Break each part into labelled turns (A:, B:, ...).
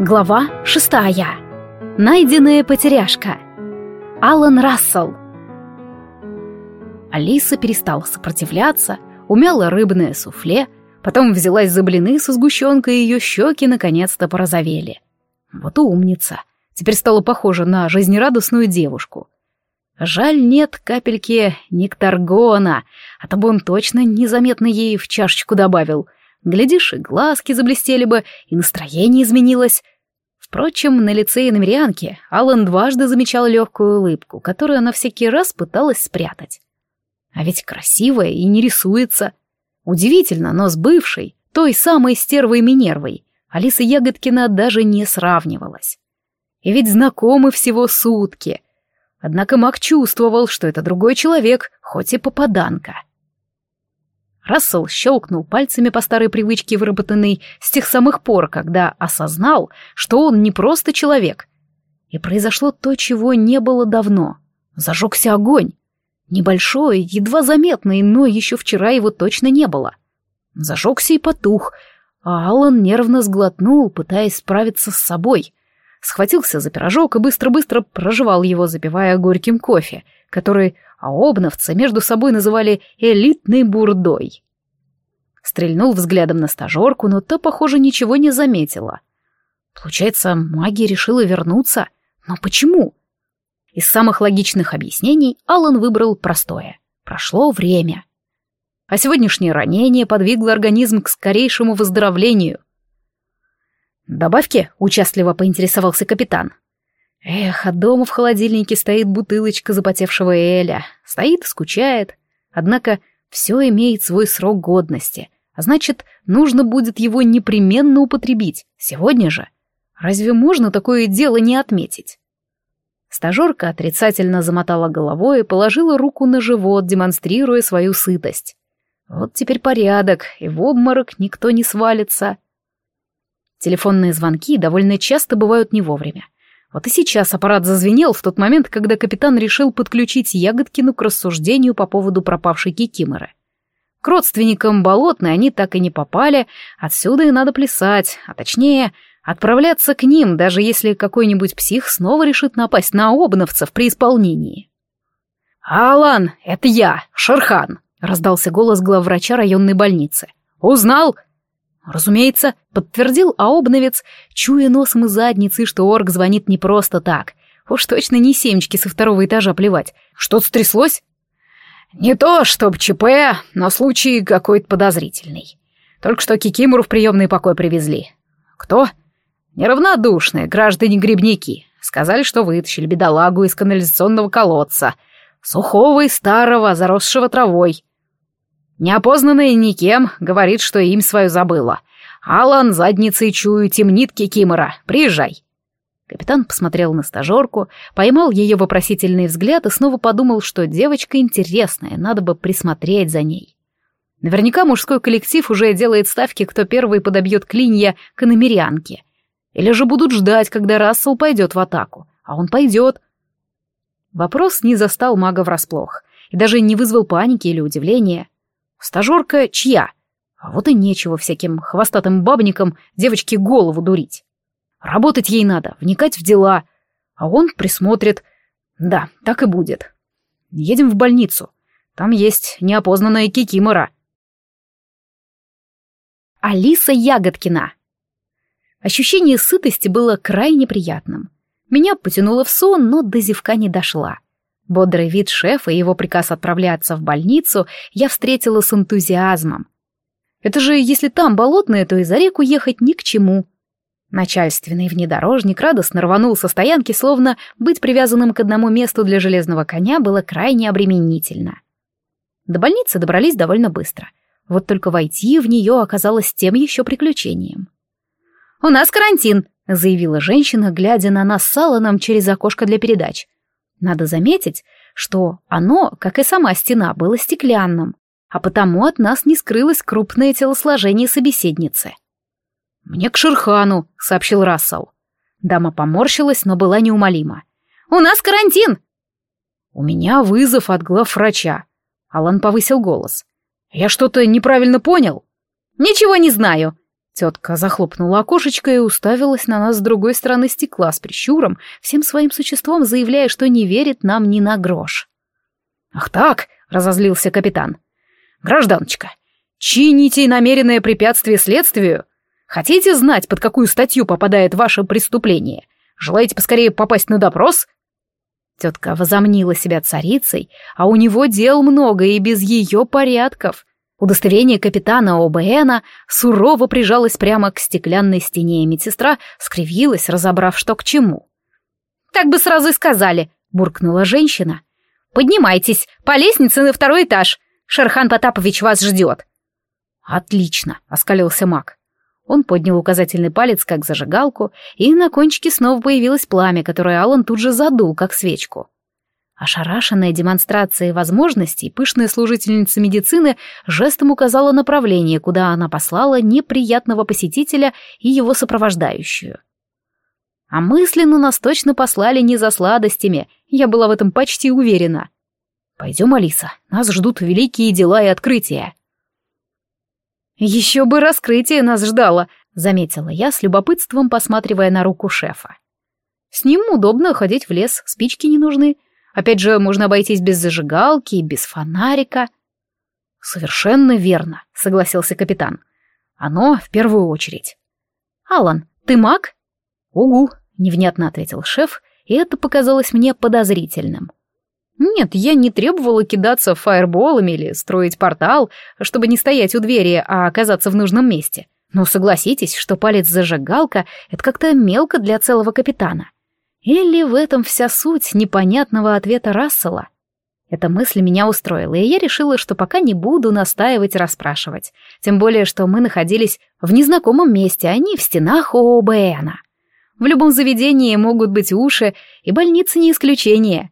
A: Глава 6. Найденная потеряшка. Алан Рассел. Алиса перестала сопротивляться, умяла рыбное суфле, потом взялась за блины со сгущенкой, и ее щеки наконец-то порозовели. Вот умница. Теперь стала похожа на жизнерадостную девушку. Жаль, нет капельки нектаргона, а то бы он точно незаметно ей в чашечку добавил — Глядишь, и глазки заблестели бы, и настроение изменилось. Впрочем, на лице иномерянки Алан дважды замечал легкую улыбку, которую она всякий раз пыталась спрятать. А ведь красивая и не рисуется. Удивительно, но с бывшей, той самой стервой Минервой, Алиса Ягодкина даже не сравнивалась. И ведь знакомы всего сутки. Однако Мак чувствовал, что это другой человек, хоть и попаданка. — Рассел щелкнул пальцами по старой привычке, выработанной с тех самых пор, когда осознал, что он не просто человек. И произошло то, чего не было давно. Зажегся огонь. Небольшой, едва заметный, но еще вчера его точно не было. Зажегся и потух, а Алан нервно сглотнул, пытаясь справиться с собой. Схватился за пирожок и быстро-быстро прожевал его, запивая горьким кофе — который обновцы между собой называли «элитной бурдой». Стрельнул взглядом на стажерку, но та, похоже, ничего не заметила. Получается, магия решила вернуться. Но почему? Из самых логичных объяснений Алан выбрал простое. Прошло время. А сегодняшнее ранение подвигло организм к скорейшему выздоровлению. «Добавки?» — участливо поинтересовался капитан. Эх, а дома в холодильнике стоит бутылочка запотевшего Эля. Стоит и скучает. Однако все имеет свой срок годности, а значит, нужно будет его непременно употребить, сегодня же. Разве можно такое дело не отметить? Стажерка отрицательно замотала головой и положила руку на живот, демонстрируя свою сытость. Вот теперь порядок, и в обморок никто не свалится. Телефонные звонки довольно часто бывают не вовремя. Вот и сейчас аппарат зазвенел в тот момент, когда капитан решил подключить Ягодкину к рассуждению по поводу пропавшей кикиморы. К родственникам болотной они так и не попали, отсюда и надо плясать, а точнее, отправляться к ним, даже если какой-нибудь псих снова решит напасть на обновцев при исполнении. «Алан, это я, Шерхан!» — раздался голос главврача районной больницы. «Узнал?» Разумеется, подтвердил Аобновец, чуя носом и задницей, что орг звонит не просто так. Уж точно не семечки со второго этажа плевать. Что-то стряслось? Не то, чтоб ЧП, но случай какой-то подозрительный. Только что Кикимору в приемный покой привезли. Кто? Неравнодушные граждане-грибники. Сказали, что вытащили бедолагу из канализационного колодца. Сухого и старого, заросшего травой. Неопознанная никем говорит, что им свою забыла. Алан задницей чую темнит Кикимора. Приезжай. Капитан посмотрел на стажерку, поймал ее вопросительный взгляд и снова подумал, что девочка интересная, надо бы присмотреть за ней. Наверняка мужской коллектив уже делает ставки, кто первый подобьет клинья к иномерянке. Или же будут ждать, когда Рассел пойдет в атаку. А он пойдет. Вопрос не застал мага врасплох и даже не вызвал паники или удивления. Стажёрка чья? А вот и нечего всяким хвостатым бабникам девочке голову дурить. Работать ей надо, вникать в дела. А он присмотрит. Да, так и будет. Едем в больницу. Там есть неопознанная кикимора. Алиса Ягодкина. Ощущение сытости было крайне приятным. Меня потянуло в сон, но до зевка не дошла. Бодрый вид шефа и его приказ отправляться в больницу я встретила с энтузиазмом. Это же, если там болотное, то и за реку ехать ни к чему. Начальственный внедорожник радостно рванул со стоянки, словно быть привязанным к одному месту для железного коня было крайне обременительно. До больницы добрались довольно быстро. Вот только войти в нее оказалось тем еще приключением. «У нас карантин», — заявила женщина, глядя на нас с Алланом через окошко для передач. Надо заметить, что оно, как и сама стена, было стеклянным, а потому от нас не скрылось крупное телосложение собеседницы. «Мне к Шерхану», — сообщил Рассел. Дама поморщилась, но была неумолима. «У нас карантин!» «У меня вызов от главврача», — Алан повысил голос. «Я что-то неправильно понял?» «Ничего не знаю», Тетка захлопнула окошечко и уставилась на нас с другой стороны стекла с прищуром, всем своим существом заявляя, что не верит нам ни на грош. «Ах так!» — разозлился капитан. «Гражданочка, чините намеренное препятствие следствию? Хотите знать, под какую статью попадает ваше преступление? Желаете поскорее попасть на допрос?» Тетка возомнила себя царицей, а у него дел много и без ее порядков — Удостоверение капитана ОБНа сурово прижалось прямо к стеклянной стене, и медсестра скривилась, разобрав, что к чему. «Так бы сразу и сказали», — буркнула женщина. «Поднимайтесь, по лестнице на второй этаж. Шерхан Потапович вас ждет». «Отлично», — оскалился маг. Он поднял указательный палец, как зажигалку, и на кончике снова появилось пламя, которое Алан тут же задул, как свечку. Ошарашенная демонстрацией возможностей, пышная служительница медицины жестом указала направление, куда она послала неприятного посетителя и его сопровождающую. А мысленно нас точно послали не за сладостями, я была в этом почти уверена. «Пойдем, Алиса, нас ждут великие дела и открытия». «Еще бы раскрытие нас ждало», — заметила я с любопытством, посматривая на руку шефа. «С ним удобно ходить в лес, спички не нужны». Опять же, можно обойтись без зажигалки, без фонарика. Совершенно верно, согласился капитан. Оно в первую очередь. Алан, ты маг? Угу, невнятно ответил шеф, и это показалось мне подозрительным. Нет, я не требовала кидаться фаерболами или строить портал, чтобы не стоять у двери, а оказаться в нужном месте. Но согласитесь, что палец зажигалка — это как-то мелко для целого капитана. — или в этом вся суть непонятного ответа Рассела? Эта мысль меня устроила, и я решила, что пока не буду настаивать и расспрашивать. Тем более, что мы находились в незнакомом месте, а не в стенах ООБНа. В любом заведении могут быть уши, и больница не исключение.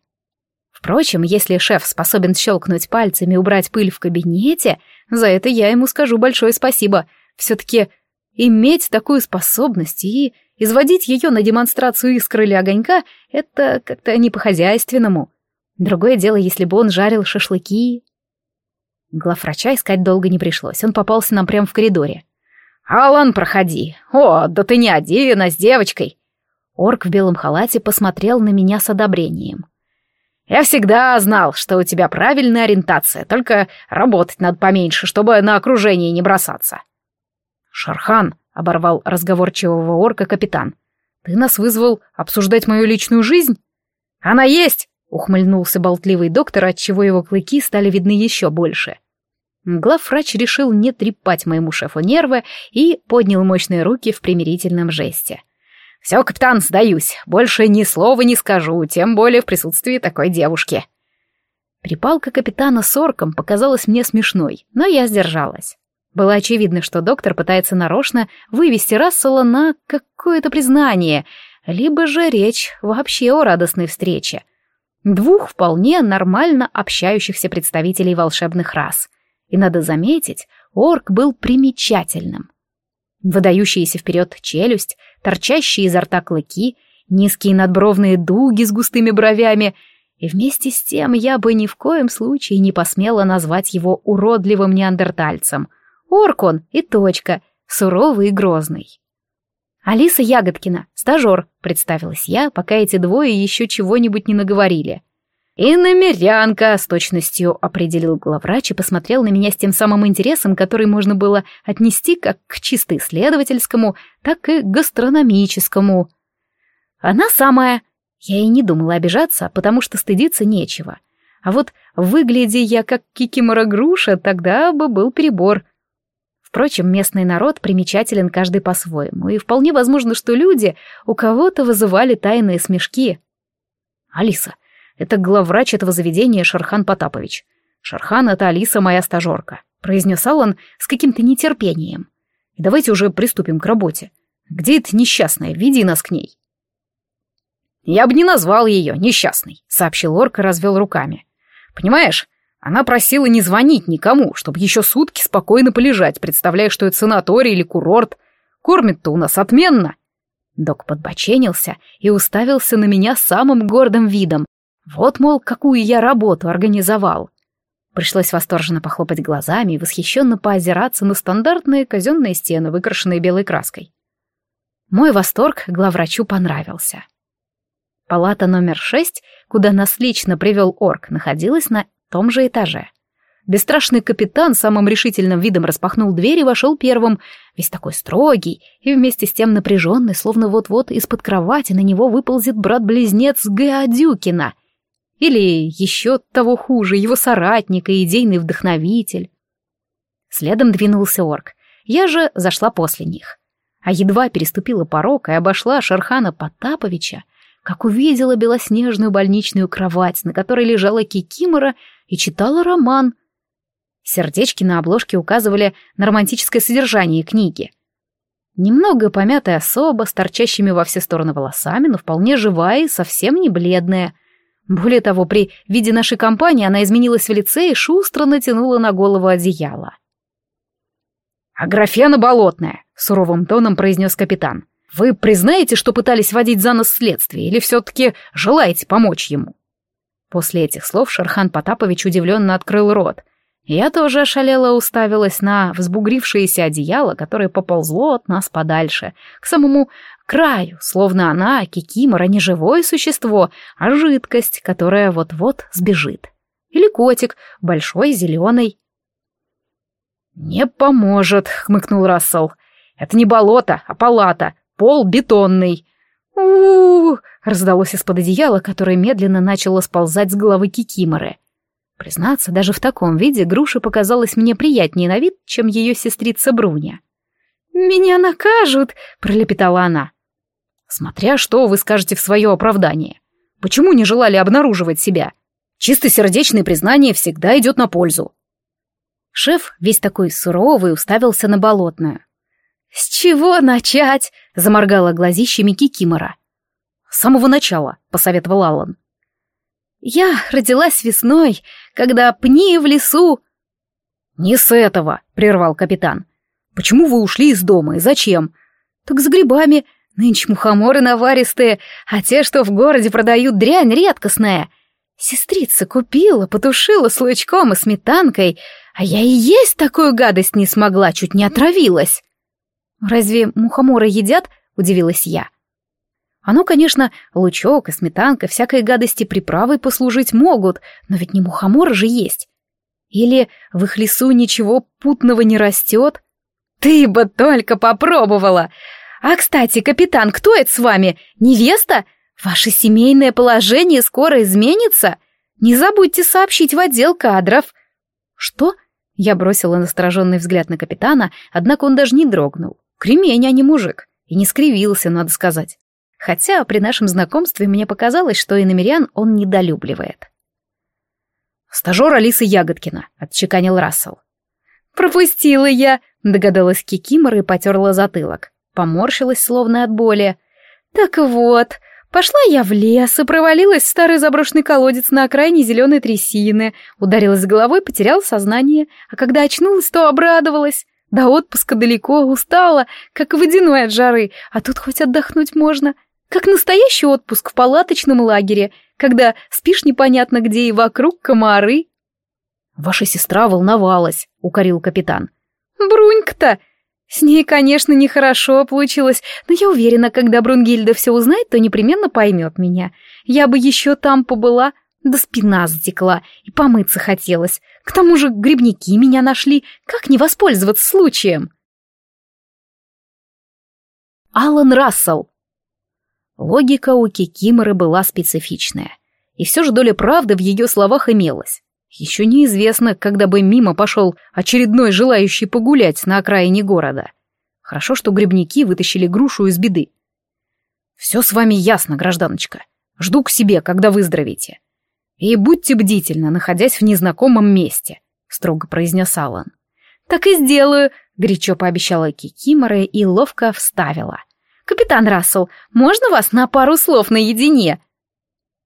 A: Впрочем, если шеф способен щелкнуть пальцами и убрать пыль в кабинете, за это я ему скажу большое спасибо. Все-таки иметь такую способность и Изводить ее на демонстрацию искры или огонька — это как-то не по-хозяйственному. Другое дело, если бы он жарил шашлыки. Главврача искать долго не пришлось, он попался нам прямо в коридоре. «Алан, проходи! О, да ты не один, а с девочкой!» Орк в белом халате посмотрел на меня с одобрением. «Я всегда знал, что у тебя правильная ориентация, только работать надо поменьше, чтобы на окружение не бросаться». «Шархан», — оборвал разговорчивого орка капитан. «Ты нас вызвал обсуждать мою личную жизнь?» «Она есть!» — ухмыльнулся болтливый доктор, отчего его клыки стали видны еще больше. Главврач решил не трепать моему шефу нервы и поднял мощные руки в примирительном жесте. «Все, капитан, сдаюсь. Больше ни слова не скажу, тем более в присутствии такой девушки». Припалка капитана с орком показалась мне смешной, но я сдержалась. Было очевидно, что доктор пытается нарочно вывести Рассела на какое-то признание, либо же речь вообще о радостной встрече. Двух вполне нормально общающихся представителей волшебных рас. И надо заметить, орк был примечательным. выдающаяся вперед челюсть, торчащие изо рта клыки, низкие надбровные дуги с густыми бровями — и вместе с тем я бы ни в коем случае не посмела назвать его уродливым неандертальцем. Оркон и точка, суровый и грозный. «Алиса Ягодкина, стажер», — представилась я, пока эти двое еще чего-нибудь не наговорили. «И намерянка», — с точностью определил главврач и посмотрел на меня с тем самым интересом, который можно было отнести как к чисто исследовательскому, так и гастрономическому. «Она самая». Я и не думала обижаться, потому что стыдиться нечего. А вот выгляди я как кикимора груша, тогда бы был перебор — Впрочем, местный народ примечателен каждый по-своему, и вполне возможно, что люди у кого-то вызывали тайные смешки. Алиса, это главврач этого заведения Шархан Потапович. Шархан — это Алиса, моя стажёрка. Произнёс он с каким-то нетерпением. Давайте уже приступим к работе. Где эта несчастная? Веди нас к ней. Я бы не назвал её несчастной, сообщил Орка, развел руками. Понимаешь, она просила не звонить никому, чтобы еще сутки спокойно полежать, представляя, что это санаторий или курорт. Кормит-то у нас отменно. Док подбоченился и уставился на меня самым гордым видом. Вот, мол, какую я работу организовал. Пришлось восторженно похлопать глазами и восхищенно поозираться на стандартные казенные стены, выкрашенные белой краской. Мой восторг главврачу понравился. Палата номер шесть, куда нас лично привел орк, находилась на том же этаже. Бесстрашный капитан самым решительным видом распахнул дверь и вошел первым, весь такой строгий и вместе с тем напряженный, словно вот-вот из-под кровати на него выползет брат-близнец Гадюкина. Или еще того хуже, его соратник и идейный вдохновитель. Следом двинулся орк. Я же зашла после них. А едва переступила порог и обошла Шерхана Потаповича, как увидела белоснежную больничную кровать, на которой лежала Кикимора и читала роман. Сердечки на обложке указывали на романтическое содержание книги. Немного помятая особа, с торчащими во все стороны волосами, но вполне живая и совсем не бледная. Более того, при виде нашей компании она изменилась в лице и шустро натянула на голову одеяло. «Аграфена болотная!» — суровым тоном произнес капитан. Вы признаете, что пытались водить за нос следствие, или все-таки желаете помочь ему?» После этих слов Шерхан Потапович удивленно открыл рот. Я тоже ошалела уставилась на взбугрившееся одеяло, которое поползло от нас подальше, к самому краю, словно она, кикимора, не живое существо, а жидкость, которая вот-вот сбежит. Или котик, большой, зеленый. «Не поможет», — хмыкнул Рассел. «Это не болото, а палата пол бетонный. у, -у, -у раздалось из-под одеяла, которое медленно начало сползать с головы Кикиморы. Признаться, даже в таком виде груша показалась мне приятнее на вид, чем ее сестрица Бруня. «Меня накажут!» — пролепетала она. «Смотря что вы скажете в свое оправдание. Почему не желали обнаруживать себя? Чистосердечное признание всегда идет на пользу». Шеф, весь такой суровый, уставился на болотную. «С чего начать?» заморгала глазищами Кикимора. «С самого начала», — посоветовал Аллан. «Я родилась весной, когда пни в лесу...» «Не с этого», — прервал капитан. «Почему вы ушли из дома и зачем?» «Так с грибами. Нынче мухоморы наваристые, а те, что в городе продают дрянь редкостная. Сестрица купила, потушила с лучком и сметанкой, а я и есть такую гадость не смогла, чуть не отравилась». «Разве мухоморы едят?» — удивилась я. «Оно, конечно, лучок и сметанка, всякой гадости приправой послужить могут, но ведь не мухоморы же есть. Или в их лесу ничего путного не растет?» «Ты бы только попробовала! А, кстати, капитан, кто это с вами? Невеста? Ваше семейное положение скоро изменится? Не забудьте сообщить в отдел кадров». «Что?» Я бросила настороженный взгляд на капитана, однако он даже не дрогнул. Кремень, а не мужик. И не скривился, надо сказать. Хотя при нашем знакомстве мне показалось, что и он недолюбливает. «Стажер Алисы Ягодкина», — отчеканил Рассел. «Пропустила я», — догадалась Кикимор и потерла затылок. Поморщилась, словно от боли. «Так вот, пошла я в лес и провалилась в старый заброшенный колодец на окраине зеленой трясины, ударилась головой, потеряла сознание, а когда очнулась, то обрадовалась. До отпуска далеко, устала, как водяной от жары, а тут хоть отдохнуть можно. Как настоящий отпуск в палаточном лагере, когда спишь непонятно где и вокруг комары. Ваша сестра волновалась, укорил капитан. Брунька-то! С ней, конечно, нехорошо получилось, но я уверена, когда Брунгильда все узнает, то непременно поймет меня. Я бы еще там побыла, да спина затекла и помыться хотелось. К тому же грибники меня нашли. Как не воспользоваться случаем? Алан Рассел. Логика у Кикиморы была специфичная. И все же доля правды в ее словах имелась. Еще неизвестно, когда бы мимо пошел очередной желающий погулять на окраине города. Хорошо, что грибники вытащили грушу из беды. «Все с вами ясно, гражданочка. Жду к себе, когда выздоровеете. «И будьте бдительны, находясь в незнакомом месте», — строго произнес Аллан. «Так и сделаю», — горячо пообещала Кикиморе и ловко вставила. «Капитан Рассел, можно вас на пару слов наедине?»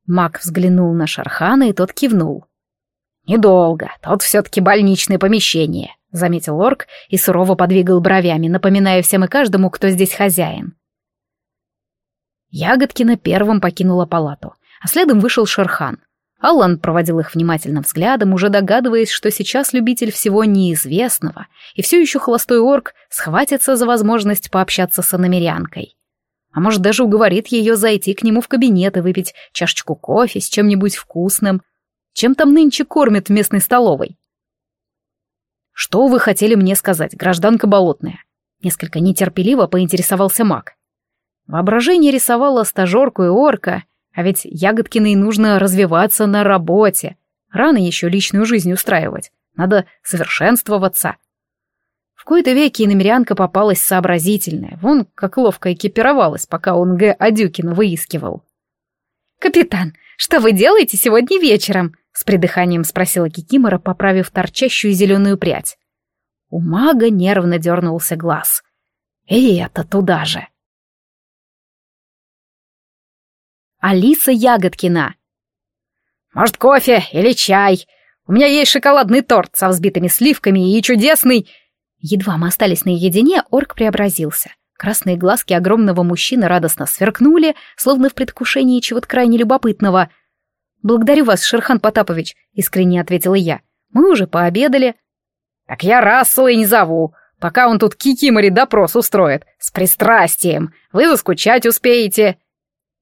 A: Мак взглянул на Шархана, и тот кивнул. «Недолго, тот все-таки больничное помещение», — заметил орк и сурово подвигал бровями, напоминая всем и каждому, кто здесь хозяин. Ягодкина первым покинула палату, а следом вышел Шерхан. Аллан проводил их внимательным взглядом, уже догадываясь, что сейчас любитель всего неизвестного, и все еще холостой орк схватится за возможность пообщаться с иномерянкой. А может, даже уговорит ее зайти к нему в кабинет и выпить чашечку кофе с чем-нибудь вкусным. Чем там нынче кормят в местной столовой? «Что вы хотели мне сказать, гражданка Болотная?» Несколько нетерпеливо поинтересовался маг. Воображение рисовало стажерку и орка, а ведь Ягодкиной нужно развиваться на работе. Рано еще личную жизнь устраивать. Надо совершенствоваться. В кои-то веки иномерянка попалась сообразительная. Вон как ловко экипировалась, пока он Г. Адюкина выискивал.
B: «Капитан, что вы делаете сегодня вечером?» — с придыханием спросила Кикимора, поправив торчащую зеленую прядь.
A: У мага нервно дернулся глаз. «И это туда же!» Алиса Ягодкина.
C: «Может, кофе или чай? У меня есть шоколадный торт со взбитыми сливками и чудесный...»
A: Едва мы остались наедине, орк преобразился. Красные глазки огромного мужчины радостно сверкнули, словно в предвкушении чего-то крайне любопытного. «Благодарю вас, Шерхан Потапович», — искренне ответила я. «Мы уже пообедали».
C: «Так я Рассела и не зову, пока он тут кикимори допрос устроит. С пристрастием. Вы заскучать успеете».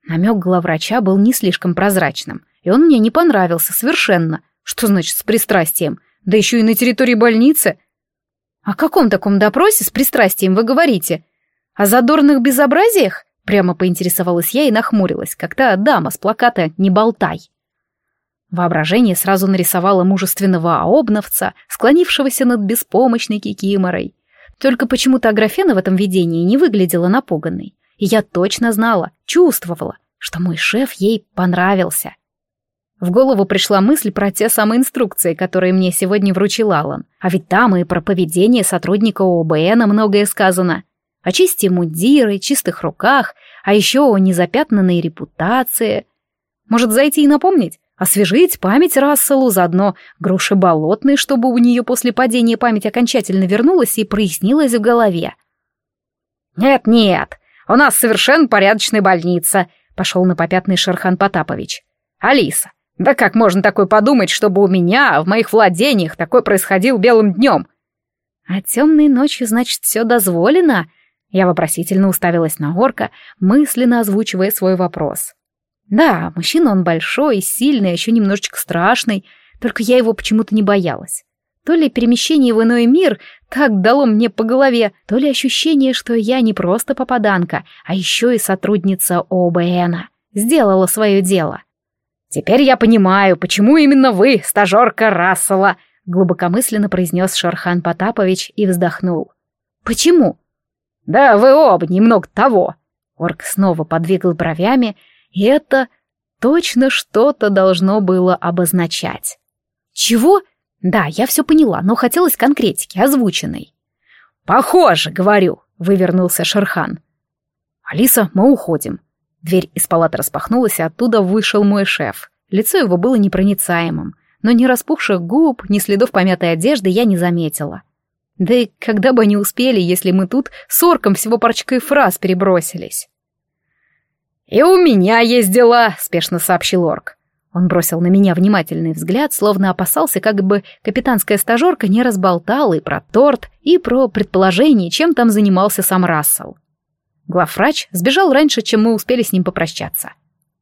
A: Намек главврача был не слишком прозрачным, и он мне не понравился совершенно. Что значит с пристрастием? Да еще и на территории больницы. О каком таком допросе с пристрастием вы говорите? О задорных безобразиях? Прямо поинтересовалась я и нахмурилась, как та дама с плаката «Не болтай». Воображение сразу нарисовало мужественного аобновца, склонившегося над беспомощной кикиморой. Только почему-то Аграфена в этом видении не выглядела напуганной. Я точно знала, чувствовала, что мой шеф ей понравился. В голову пришла мысль про те самые инструкции, которые мне сегодня вручил Алан. А ведь там и про поведение сотрудника ОБН многое сказано. О чисте мундиры, чистых руках, а еще о незапятнанной репутации. Может, зайти и напомнить? Освежить память Расселу, заодно груши болотные, чтобы у нее после падения память окончательно вернулась и прояснилась в голове.
C: «Нет-нет», у нас совершенно порядочная больница», — пошел на попятный Шерхан Потапович. «Алиса, да как можно такое подумать, чтобы у меня, в моих владениях, такое происходило белым днем?»
A: «А темной ночью, значит, все дозволено?» Я вопросительно уставилась на Горка, мысленно озвучивая свой вопрос. «Да, мужчина он большой, сильный, а еще немножечко страшный, только я его почему-то не боялась. То ли перемещение в иной мир так дало мне по голове, то ли ощущение, что я не просто попаданка, а еще и сотрудница ОБНа. Сделала свое дело.
C: «Теперь я понимаю, почему именно вы, стажерка Рассела!» глубокомысленно произнес Шархан Потапович и вздохнул.
A: «Почему?»
C: «Да вы оба немного того!»
A: Орк снова подвигал бровями, и это точно что-то должно было обозначать. «Чего?» Да, я все поняла, но хотелось конкретики, озвученной.
C: «Похоже, — говорю», — вывернулся Шерхан.
A: «Алиса, мы уходим». Дверь из палаты распахнулась, и оттуда вышел мой шеф. Лицо его было непроницаемым, но ни распухших губ, ни следов помятой одежды я не заметила. Да и когда бы они успели, если мы тут с орком всего парочкой фраз перебросились.
C: «И у меня есть дела», — спешно сообщил орк.
A: Он бросил на меня внимательный взгляд, словно опасался, как бы капитанская стажерка не разболтала и про торт, и про предположение, чем там занимался сам Рассел. Главврач сбежал раньше, чем мы успели с ним попрощаться.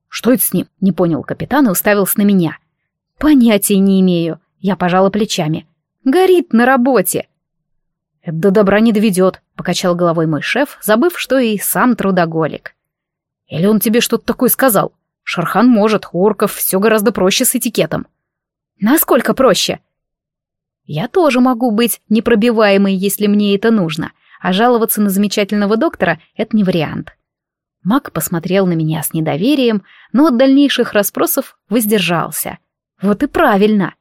A: «Что это с ним?» — не понял капитан и уставился на меня. «Понятия не имею». Я пожала плечами. «Горит на работе». «Это до добра не доведет», — покачал головой мой шеф, забыв, что и сам трудоголик. «Или он тебе что-то такое сказал?» Шархан может, Хорков, все гораздо проще с этикетом. Насколько проще? Я тоже могу быть непробиваемой, если мне это нужно, а жаловаться на замечательного доктора — это не вариант. Мак посмотрел на меня с недоверием, но от дальнейших расспросов воздержался. Вот и правильно.